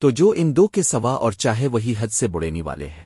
تو جو ان دو کے سوا اور چاہے وہی حد سے بڑینی والے ہیں۔